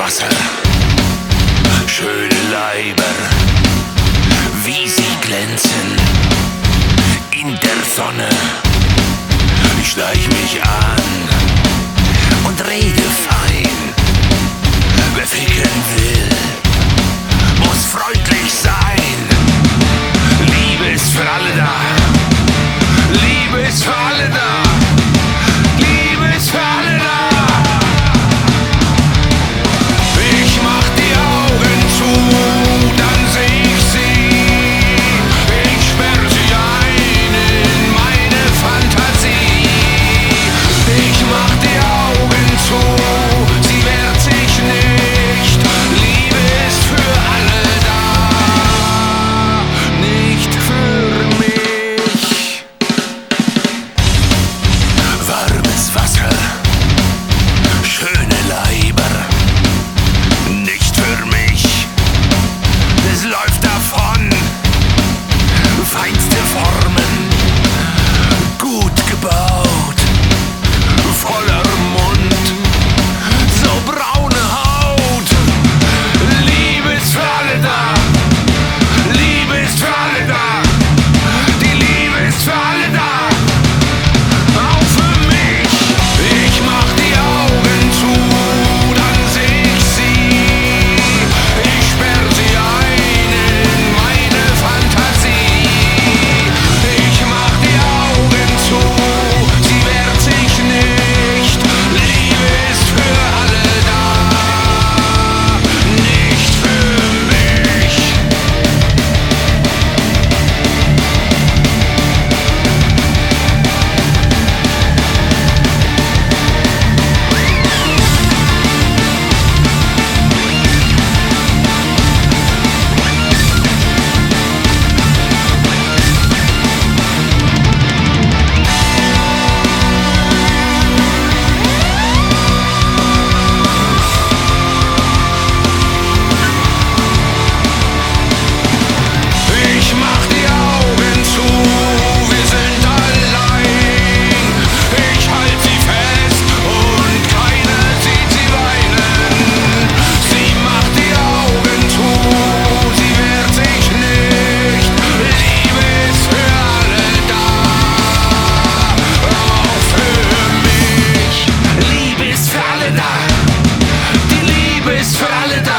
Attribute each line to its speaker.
Speaker 1: Wasser, schöne Leiber, wie sie glänzen in der Sonne. Ich schleich mich an und rede But I let